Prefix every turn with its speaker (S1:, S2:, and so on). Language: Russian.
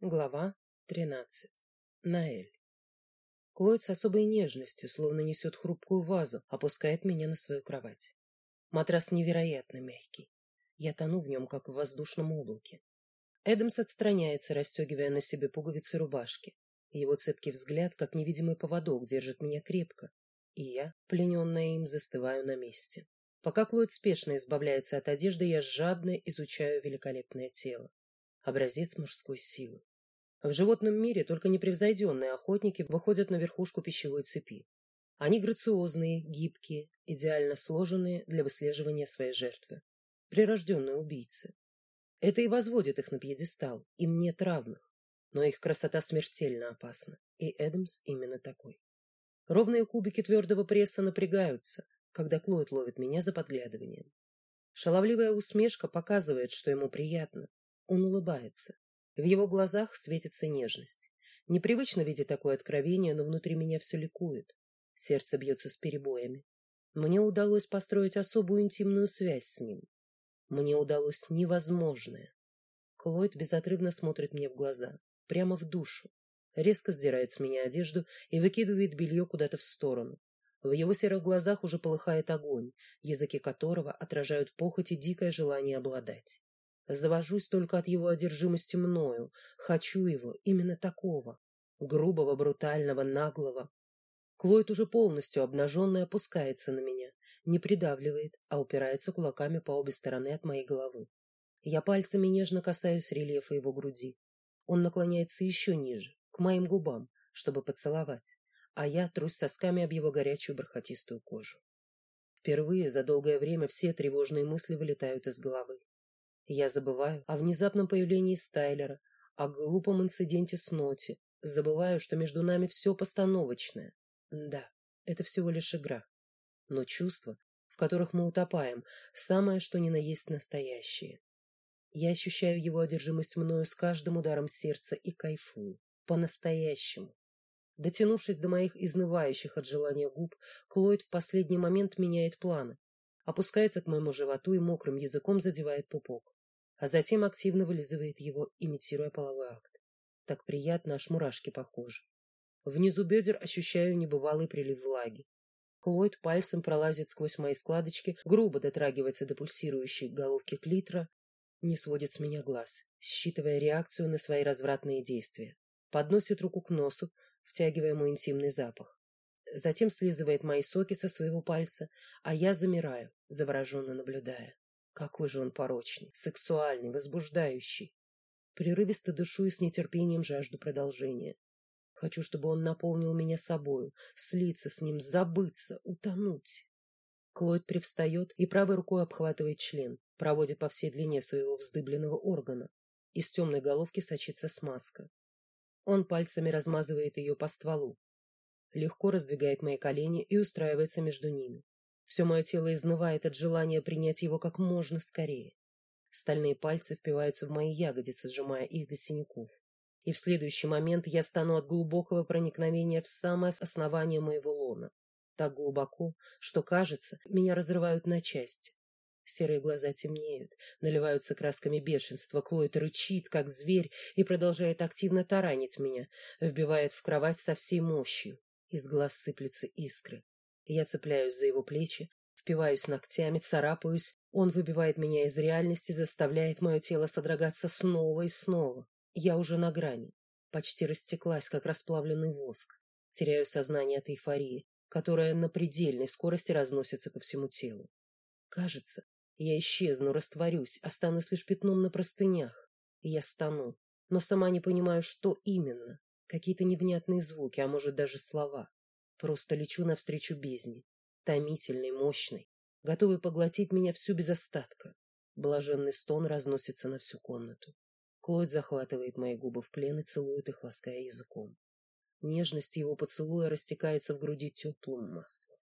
S1: Глава 13. Наэль. Клод с особой нежностью, словно несет хрупкую вазу, опускает меня на свою кровать. Матрас невероятно мягкий. Я тону в нем, как в воздушном облаке. Эдамс отстраняется, расстегивая на себе пуговицы рубашки. Его цепкий взгляд, как невидимый поводок, держит меня крепко. И я, плененная им, застываю на месте. Пока Клод спешно избавляется от одежды, я жадно изучаю великолепное тело. Образец мужской силы. В животном мире только непревзойденные охотники выходят на верхушку пищевой цепи. Они грациозные, гибкие, идеально сложенные для выслеживания своей жертвы. Прирожденные убийцы. Это и возводит их на пьедестал, им нет равных. Но их красота смертельно опасна, и Эдамс именно такой. Ровные кубики твердого пресса напрягаются, когда Клод ловит меня за подглядыванием. Шаловливая усмешка показывает, что ему приятно. Он улыбается, в его глазах светится нежность. Непривычно видеть такое откровение, но внутри меня все ликует. Сердце бьется с перебоями. Мне удалось построить особую интимную связь с ним. Мне удалось невозможное. Клойд безотрывно смотрит мне в глаза, прямо в душу. Резко сдирает с меня одежду и выкидывает белье куда-то в сторону. В его серых глазах уже полыхает огонь, языки которого отражают похоть и дикое желание обладать. Завожусь только от его одержимости мною. Хочу его, именно такого. Грубого, брутального, наглого. Клойд уже полностью обнаженный опускается на меня. Не придавливает, а упирается кулаками по обе стороны от моей головы. Я пальцами нежно касаюсь рельефа его груди. Он наклоняется еще ниже, к моим губам, чтобы поцеловать, а я трусь сосками об его горячую бархатистую кожу. Впервые за долгое время все тревожные мысли вылетают из головы. Я забываю о внезапном появлении Стайлера, о глупом инциденте с Ноти, забываю, что между нами все постановочное. Да, это всего лишь игра. Но чувства, в которых мы утопаем, самое что ни на есть настоящее. Я ощущаю его одержимость мною с каждым ударом сердца и кайфую. По-настоящему. Дотянувшись до моих изнывающих от желания губ, Клойд в последний момент меняет планы. Опускается к моему животу и мокрым языком задевает пупок а затем активно вылизывает его, имитируя половой акт. Так приятно, аж мурашки похожи. Внизу бедер ощущаю небывалый прилив влаги. Клойд пальцем пролазит сквозь мои складочки, грубо дотрагивается до пульсирующей головки клитра, не сводит с меня глаз, считывая реакцию на свои развратные действия. Подносит руку к носу, втягивая мой интимный запах. Затем слизывает мои соки со своего пальца, а я замираю, завороженно наблюдая. Какой же он порочный, сексуальный, возбуждающий. Прерывисто дышу и с нетерпением жажду продолжения. Хочу, чтобы он наполнил меня собою, слиться с ним, забыться, утонуть. Клод привстает и правой рукой обхватывает член, проводит по всей длине своего вздыбленного органа. Из темной головки сочится смазка. Он пальцами размазывает ее по стволу. Легко раздвигает мои колени и устраивается между ними. Все мое тело изнывает от желания принять его как можно скорее. Стальные пальцы впиваются в мои ягодицы, сжимая их до синяков. И в следующий момент я стану от глубокого проникновения в самое основание моего лона. Так глубоко, что, кажется, меня разрывают на части. Серые глаза темнеют, наливаются красками бешенства. Клойд рычит, как зверь, и продолжает активно таранить меня, вбивает в кровать со всей мощью. Из глаз сыплются искры. Я цепляюсь за его плечи, впиваюсь ногтями, царапаюсь. Он выбивает меня из реальности, заставляет мое тело содрогаться снова и снова. Я уже на грани. Почти растеклась, как расплавленный воск. Теряю сознание от эйфории, которая на предельной скорости разносится по всему телу. Кажется, я исчезну, растворюсь, останусь лишь пятном на простынях. Я стану, но сама не понимаю, что именно. Какие-то невнятные звуки, а может даже слова. Просто лечу навстречу бездне, томительной, мощной, готовой поглотить меня всю без остатка. Блаженный стон разносится на всю комнату. Клод захватывает мои губы в плен и целует их, лаская языком. Нежность его поцелуя растекается в груди теплым маслом.